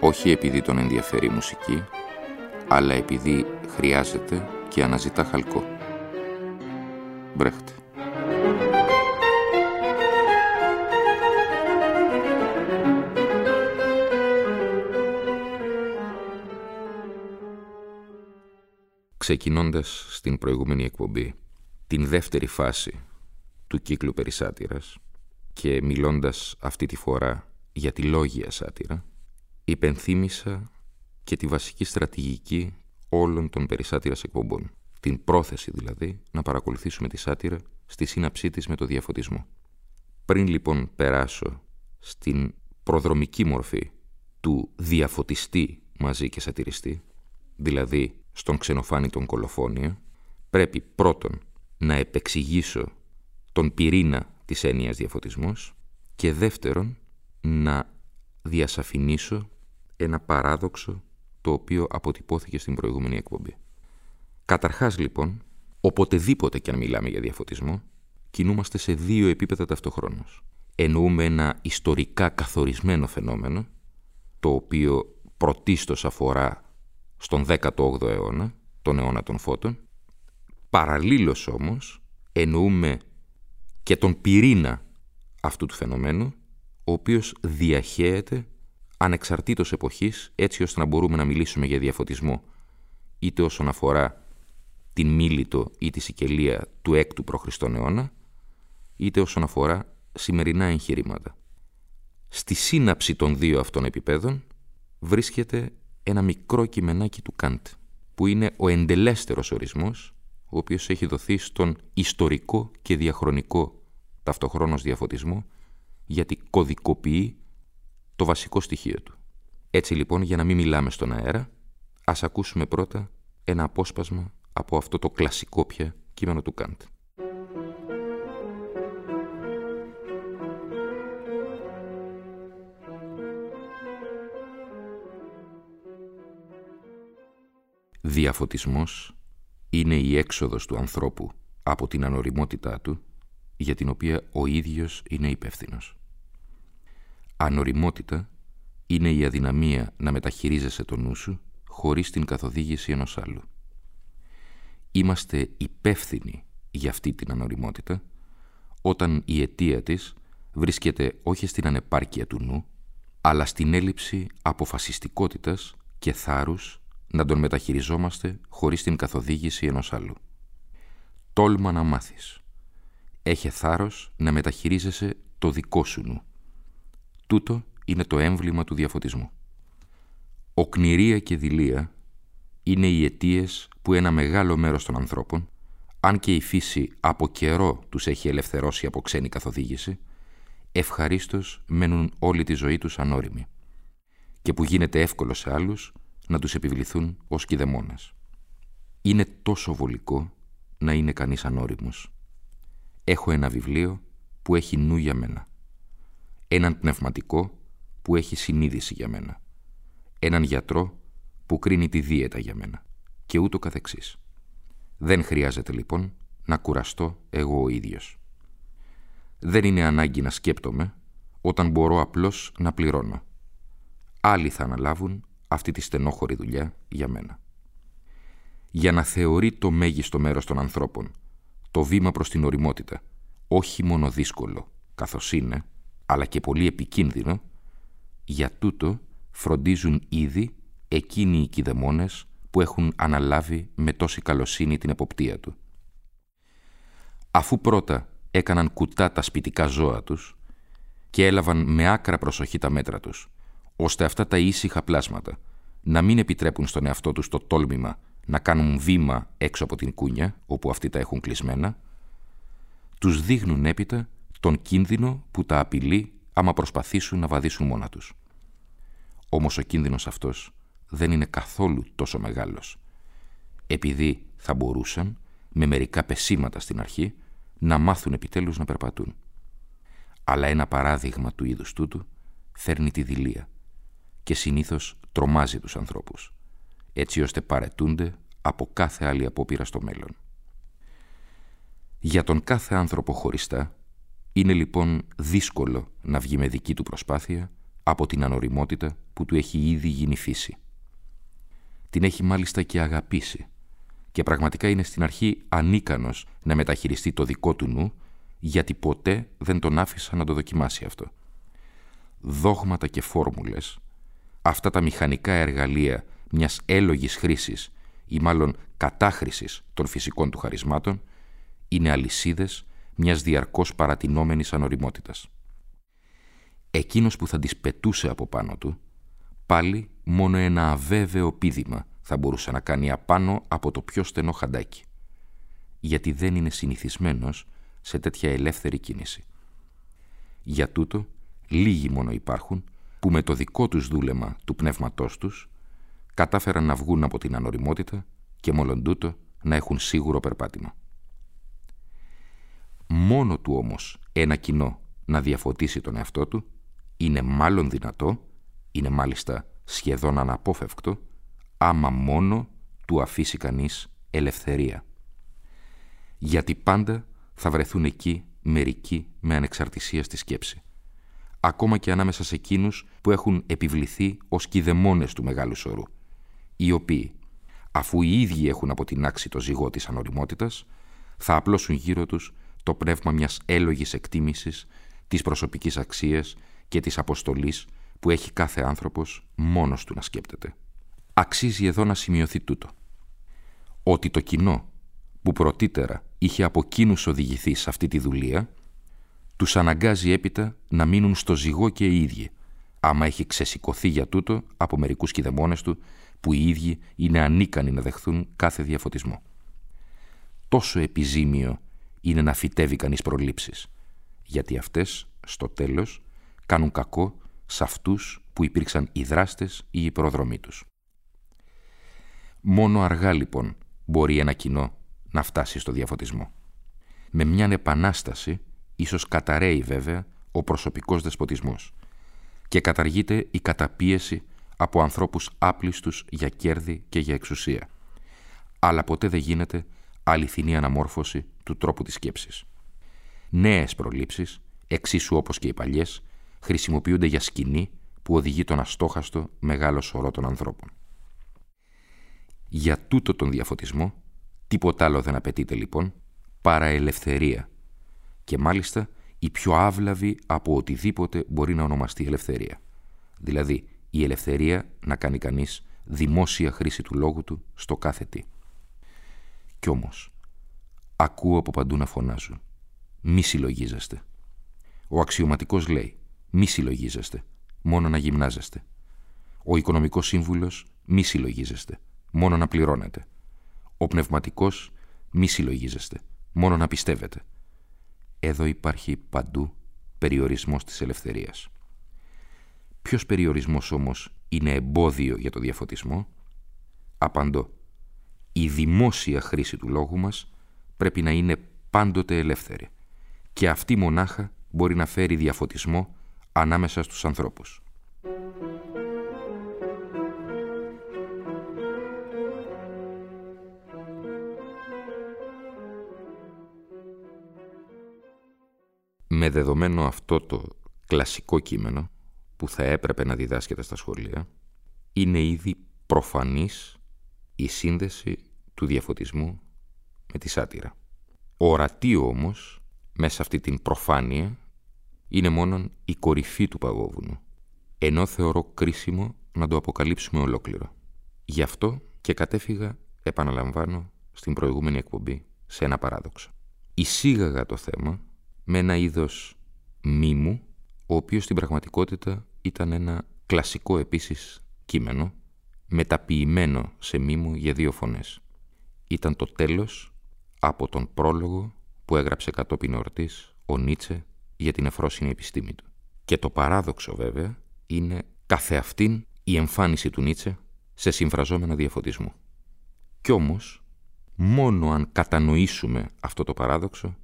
όχι επειδή τον ενδιαφέρει η μουσική, αλλά επειδή χρειάζεται και αναζητά χαλκό. Μπρέχτε. Ξεκινώντας στην προηγούμενη εκπομπή την δεύτερη φάση του κύκλου περί και μιλώντας αυτή τη φορά για τη λόγια σάτυρα, υπενθύμησα και τη βασική στρατηγική όλων των περισάτυρας εκπομπών. Την πρόθεση δηλαδή να παρακολουθήσουμε τη σάτυρα στη σύναψή της με το διαφωτισμό. Πριν λοιπόν περάσω στην προδρομική μορφή του διαφωτιστή μαζί και σατυριστή, δηλαδή στον ξενοφάνη τον κολοφόνιο, πρέπει πρώτον να επεξηγήσω τον πυρήνα της έννοιας διαφωτισμός και δεύτερον να διασαφηνίσω ένα παράδοξο το οποίο αποτυπώθηκε στην προηγούμενη εκπομπή. Καταρχάς λοιπόν, οποτεδήποτε και αν μιλάμε για διαφωτισμό, κινούμαστε σε δύο επίπεδα ταυτοχρόνως. Εννοούμε ένα ιστορικά καθορισμένο φαινόμενο, το οποίο πρωτίστως αφορά στον 18ο αιώνα, τον αιώνα των φώτων. Παραλλήλως όμως, εννοούμε και τον πυρήνα αυτού του φαινομένου, ο οποίος διαχέεται ανεξαρτήτως εποχής, έτσι ώστε να μπορούμε να μιλήσουμε για διαφωτισμό, είτε όσον αφορά την Μίλητο ή τη Σικελία του 6ου π.Χ. αιώνα, είτε όσον αφορά σημερινά εγχειρήματα. Στη σύναψη των δύο αυτών επιπέδων βρίσκεται ένα μικρό κειμενάκι του Καντ, που είναι ο εντελέστερος ορισμός, ο οποίος έχει δοθεί στον ιστορικό και διαχρονικό ταυτοχρόνως διαφωτισμό, γιατί κωδικοποιεί το βασικό στοιχείο του. Έτσι λοιπόν, για να μην μιλάμε στον αέρα, ας ακούσουμε πρώτα ένα απόσπασμα από αυτό το κλασικό πια κείμενο του Κάντ. Διαφωτισμός είναι η έξοδος του ανθρώπου από την ανοριμότητά του για την οποία ο ίδιος είναι υπεύθυνος. Ανοριμότητα είναι η αδυναμία να μεταχειρίζεσαι το νου σου χωρίς την καθοδήγηση ενός άλλου. Είμαστε υπεύθυνοι για αυτή την ανοριμότητα όταν η αιτία της βρίσκεται όχι στην ανεπάρκεια του νου, αλλά στην έλλειψη αποφασιστικότητας και θάρρους να τον μεταχειριζόμαστε χωρίς την καθοδήγηση ενός άλλου. Τόλμα να μάθεις. Έχε θάρρος να μεταχειρίζεσαι το δικό σου νου. Τούτο είναι το έμβλημα του διαφωτισμού. Οκνηρία και δηλία είναι οι αιτίες που ένα μεγάλο μέρος των ανθρώπων, αν και η φύση από καιρό τους έχει ελευθερώσει από ξένη καθοδήγηση, ευχαρίστως μένουν όλη τη ζωή τους ανώριμοι και που γίνεται εύκολο σε άλλους να τους επιβληθούν ως κηδεμόνες. Είναι τόσο βολικό να είναι κανείς ανώριμος. Έχω ένα βιβλίο που έχει νου για μένα έναν πνευματικό που έχει συνείδηση για μένα, έναν γιατρό που κρίνει τη δίαιτα για μένα και ούτω καθεξής. Δεν χρειάζεται λοιπόν να κουραστώ εγώ ο ίδιος. Δεν είναι ανάγκη να σκέπτομαι όταν μπορώ απλώς να πληρώνω. Άλλοι θα αναλάβουν αυτή τη στενόχωρη δουλειά για μένα. Για να θεωρεί το μέγιστο μέρος των ανθρώπων το βήμα προς την οριμότητα όχι μόνο δύσκολο καθώς είναι, αλλά και πολύ επικίνδυνο, για τούτο φροντίζουν ήδη εκείνοι οι κηδεμόνες που έχουν αναλάβει με τόση καλοσύνη την εποπτεία του. Αφού πρώτα έκαναν κουτά τα σπιτικά ζώα τους και έλαβαν με άκρα προσοχή τα μέτρα τους, ώστε αυτά τα ήσυχα πλάσματα να μην επιτρέπουν στον εαυτό τους το τόλμημα να κάνουν βήμα έξω από την κούνια, όπου αυτοί τα έχουν κλεισμένα, τους δείχνουν έπειτα τον κίνδυνο που τα απειλεί άμα προσπαθήσουν να βαδίσουν μόνα τους. Όμως ο κίνδυνος αυτός δεν είναι καθόλου τόσο μεγάλος, επειδή θα μπορούσαν, με μερικά πεσήματα στην αρχή, να μάθουν επιτέλους να περπατούν. Αλλά ένα παράδειγμα του είδους τούτου φέρνει τη δηλία και συνήθως τρομάζει τους ανθρώπους, έτσι ώστε παρετούνται από κάθε άλλη απόπειρα στο μέλλον. Για τον κάθε άνθρωπο χωριστά είναι λοιπόν δύσκολο να βγει με δική του προσπάθεια από την ανοριμότητα που του έχει ήδη γίνει φύση. Την έχει μάλιστα και αγαπήσει και πραγματικά είναι στην αρχή ανίκανος να μεταχειριστεί το δικό του νου γιατί ποτέ δεν τον άφησα να το δοκιμάσει αυτό. Δόγματα και φόρμουλες, αυτά τα μηχανικά εργαλεία μιας έλογης χρήσης ή μάλλον κατάχρησης των φυσικών του χαρισμάτων, είναι αλυσίδες μιας διαρκώς παρατηνόμενης ανοριμότητας. Εκείνος που θα τις πετούσε από πάνω του, πάλι μόνο ένα αβέβαιο πίδημα θα μπορούσε να κάνει απάνω από το πιο στενό χαντάκι, γιατί δεν είναι συνηθισμένος σε τέτοια ελεύθερη κίνηση. Για τούτο, λίγοι μόνο υπάρχουν που με το δικό τους δούλεμα του πνεύματός τους κατάφεραν να βγουν από την ανοριμότητα και μόλον τούτο να έχουν σίγουρο περπάτημα. Μόνο του όμως ένα κοινό να διαφωτίσει τον εαυτό του είναι μάλλον δυνατό, είναι μάλιστα σχεδόν αναπόφευκτο, άμα μόνο του αφήσει κανείς ελευθερία. Γιατί πάντα θα βρεθούν εκεί μερικοί με ανεξαρτησία στη σκέψη. Ακόμα και ανάμεσα σε εκείνους που έχουν επιβληθεί ως κηδεμόνες του μεγάλου σωρού, οι οποίοι, αφού οι ίδιοι έχουν αποτινάξει το ζυγό της ανοριμότητας, θα απλώσουν γύρω τους το πνεύμα μιας έλογης εκτίμησης της προσωπικής αξίας και της αποστολής που έχει κάθε άνθρωπος μόνος του να σκέπτεται. Αξίζει εδώ να σημειωθεί τούτο. Ότι το κοινό που πρωτήτερα είχε από εκείνους οδηγηθεί σε αυτή τη δουλεία, τους αναγκάζει έπειτα να μείνουν στο ζυγό και οι ίδιοι, άμα έχει ξεσηκωθεί για τούτο από μερικούς κηδεμόνες του που οι ίδιοι είναι ανίκανοι να δεχθούν κάθε διαφωτισμό. Τόσο επιζήμιο είναι να φυτεύει κανείς προλήψεις, γιατί αυτές, στο τέλος, κάνουν κακό σε αυτούς που υπήρξαν οι δράστες ή οι προδρομοί τους. Μόνο αργά λοιπόν μπορεί ένα κοινό να φτάσει στο διαφωτισμό. Με μια επανάσταση ίσως καταραίει βέβαια ο προσωπικός δεσποτισμός και καταργείται η καταπίεση από ανθρώπους άπλιστους για κέρδη και για εξουσία. Αλλά ποτέ δεν γίνεται αληθινή αναμόρφωση του τρόπου της σκέψης. Νέες προλήψεις, εξίσου όπως και οι παλιές, χρησιμοποιούνται για σκηνή που οδηγεί τον αστόχαστο μεγάλο σωρό των ανθρώπων. Για τούτο τον διαφωτισμό, τίποτα άλλο δεν απαιτείται λοιπόν, παρά ελευθερία και μάλιστα η πιο άβλαβη από οτιδήποτε μπορεί να ονομαστεί ελευθερία. Δηλαδή, η ελευθερία να κάνει κανείς δημόσια χρήση του λόγου του στο κάθε τι. Κι όμως, ακούω από παντού να φωνάζουν. Μη συλλογίζεστε. Ο αξιωματικός λέει, μη συλλογίζεστε, μόνο να γυμνάζεστε. Ο οικονομικός σύμβουλος, μη συλλογίζεστε, μόνο να πληρώνετε. Ο πνευματικός, μη συλλογίζεστε, μόνο να πιστεύετε. Εδώ υπάρχει παντού περιορισμός της ελευθερίας. Ποιος περιορισμός όμως είναι εμπόδιο για το διαφωτισμό; Απαντώ. Η δημόσια χρήση του λόγου μας πρέπει να είναι πάντοτε ελεύθερη και αυτή μονάχα μπορεί να φέρει διαφωτισμό ανάμεσα στους ανθρώπους. Με δεδομένο αυτό το κλασικό κείμενο που θα έπρεπε να διδάσκεται στα σχολεία, είναι ήδη προφανής η σύνδεση του διαφωτισμού με τη σάτυρα. Ορατή όμως, μέσα αυτή την προφάνεια, είναι μόνον η κορυφή του παγόβουνου, ενώ θεωρώ κρίσιμο να το αποκαλύψουμε ολόκληρο. Γι' αυτό και κατέφυγα, επαναλαμβάνω, στην προηγούμενη εκπομπή, σε ένα παράδοξο. Εισήγαγα το θέμα με ένα είδος μήμου, ο οποίος στην πραγματικότητα ήταν ένα κλασικό επίσης κείμενο, μεταποιημένο σε μήμου για δύο φωνές. Ήταν το τέλος από τον πρόλογο που έγραψε κατόπιν ορτής ο Νίτσε για την εφρόσινη επιστήμη του. Και το παράδοξο βέβαια είναι καθεαυτήν η εμφάνιση του Νίτσε σε συμφραζόμενα διαφωτισμού. Κι όμως, μόνο αν κατανοήσουμε αυτό το παράδοξο,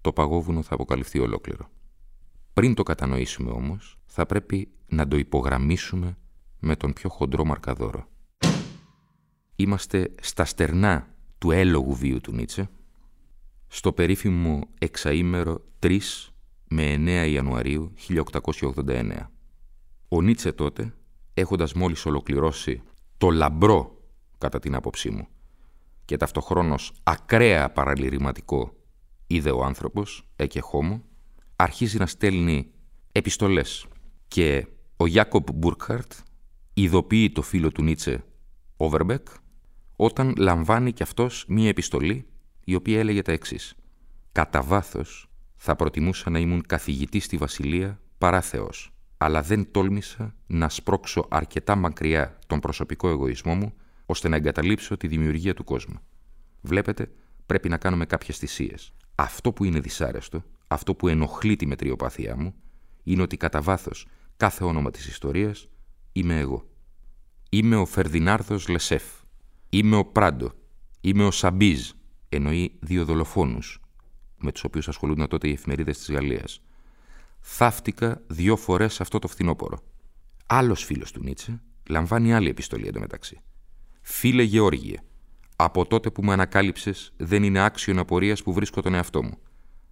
το παγόβουνο θα αποκαλυφθεί ολόκληρο. Πριν το κατανοήσουμε όμως, θα πρέπει να το υπογραμμίσουμε με τον πιο χοντρό μαρκαδόρο. Είμαστε στα στερνά του έλογου βίου του Νίτσε, στο περίφημο εξαήμερο 3 με 9 Ιανουαρίου 1889. Ο Νίτσε τότε, έχοντας μόλις ολοκληρώσει το λαμπρό, κατά την άποψή μου, και ταυτοχρόνως ακραία παραλυρηματικό είδε ο άνθρωπος, έκε χώμο, αρχίζει να στέλνει επιστολές και ο Γιάκοπ Μπουρκχαρτ ειδοποιεί το φίλο του Νίτσε Όβερμπεκ όταν λαμβάνει κι αυτός μία επιστολή η οποία έλεγε τα εξής «Κατά βάθος θα προτιμούσα να ήμουν καθηγητής στη Βασιλεία παρά Θεός, αλλά δεν τόλμησα να σπρώξω αρκετά μακριά τον προσωπικό εγωισμό μου ώστε να εγκαταλείψω τη δημιουργία του κόσμου. Βλέπετε, πρέπει να κάνουμε κάποιες θυσίες. Αυτό που είναι δυσάρεστο, αυτό που ενοχλεί τη μετριοπάθειά μου, είναι ότι κατά βάθος κάθε όνομα της ιστορίας είμαι εγώ. Είμαι ο Φερδινάρδος Λεσέφ. Είμαι ο Πράντο. Είμαι ο Σαμπίζ. Εννοεί δύο δολοφόνους, με τους οποίους ασχολούνται τότε οι εφημερίδες της Γαλλίας. Θαύτηκα δύο φορές αυτό το φθινόπωρο. Άλλος φίλος του Νίτσε λαμβάνει άλλη επιστολή εντωμεταξύ. Φίλε Γεώργιε, από τότε που με ανακάλυψες δεν είναι άξιο απορίας που βρίσκω τον εαυτό μου.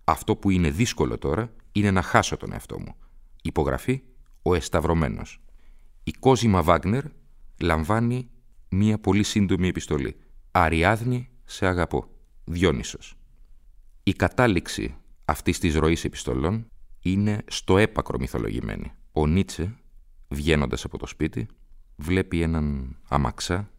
Αυτό που είναι δύσκολο τώρα είναι να χάσω τον εαυτό μου. Υπογραφή ο Εσταυρωμένος. Η Κόζιμα Βάγνερ λαμβάνει μία πολύ σύντομη επιστολή. Αριάδνη, σε αγαπώ. Διόνυσος. Η κατάληξη αυτής της ροής επιστολών είναι στο έπακρο μυθολογημένη. Ο Νίτσε, βγαίνοντας από το σπίτι, βλέπει έναν αμαξά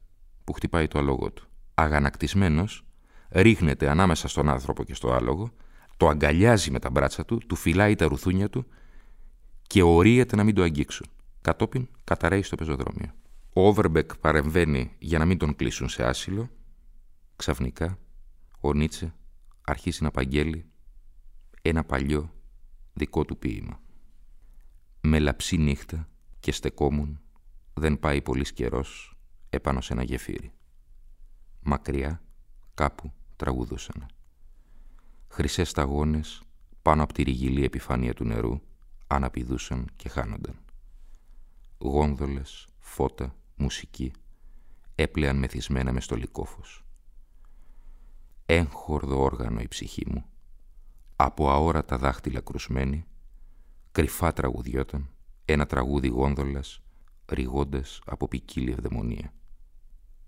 που χτυπάει το άλογο του. Αγανακτισμένος, ρίχνεται ανάμεσα στον άνθρωπο και στο άλογο, το αγκαλιάζει με τα μπράτσα του, του φυλάει τα ρουθούνια του και ορίεται να μην το αγγίξουν. Κατόπιν καταραίει στο πεζοδρόμιο. Ο Όβερμπεκ παρεμβαίνει για να μην τον κλείσουν σε άσυλο. Ξαφνικά, ο Νίτσε αρχίζει να απαγγέλει ένα παλιό δικό του ποίημα. Με λαψή νύχτα και στεκόμουν, δεν πάει πολύς καιρός επάνω σε ένα γεφύρι. Μακριά, κάπου τραγουδούσαν. Χρυσές σταγόνες πάνω από τη ρηγυλή επιφάνεια του νερού αναπηδούσαν και χάνονταν. Γόνδολες, φώτα, μουσική έπλεαν μεθυσμένα μες στολικόφος. Έγχορδο όργανο η ψυχή μου, από αόρατα δάχτυλα κρουσμένη, κρυφά τραγουδιόταν ένα τραγούδι γόνδολας ρηγώντας από ποικίλη ευδαιμονία.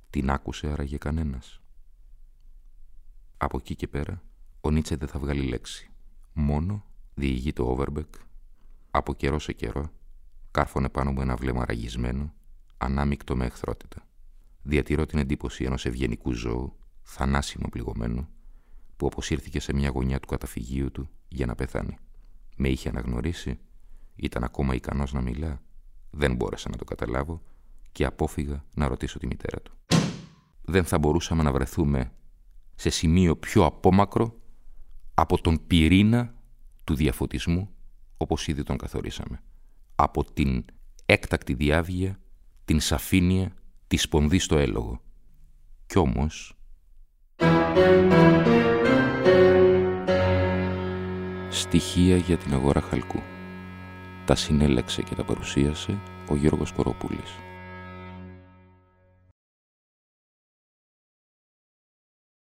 Την άκουσε άραγε κανένας. Από εκεί και πέρα, ο Νίτσε δεν θα βγάλει λέξη. Μόνο διηγεί το Όβερμπεκ από καιρό σε καιρό κάρφωνε πάνω μου ένα βλέμμα ραγισμένο, ανάμεικτο με εχθρότητα. Διατηρώ την εντύπωση ενός ευγενικού ζώου, θανάσιμο πληγωμένο, που αποσύρθηκε σε μια γωνιά του καταφυγίου του για να πεθάνει. Με είχε αναγνωρίσει, ήταν ακόμα ικανός να μιλά, δεν μπόρεσα να το καταλάβω και απόφυγα να ρωτήσω τη μητέρα του. Δεν θα μπορούσαμε να βρεθούμε σε σημείο πιο απόμακρο από τον πυρήνα του διαφωτισμού όπως ήδη τον καθορίσαμε. Από την έκτακτη διάβγεια, την σαφήνεια, της σπονδή στο έλογο. Κι όμως... Στοιχεία για την αγορά χαλκού. Τα συνέλεξε και τα παρουσίασε ο Γιώργος Κοροπούλης.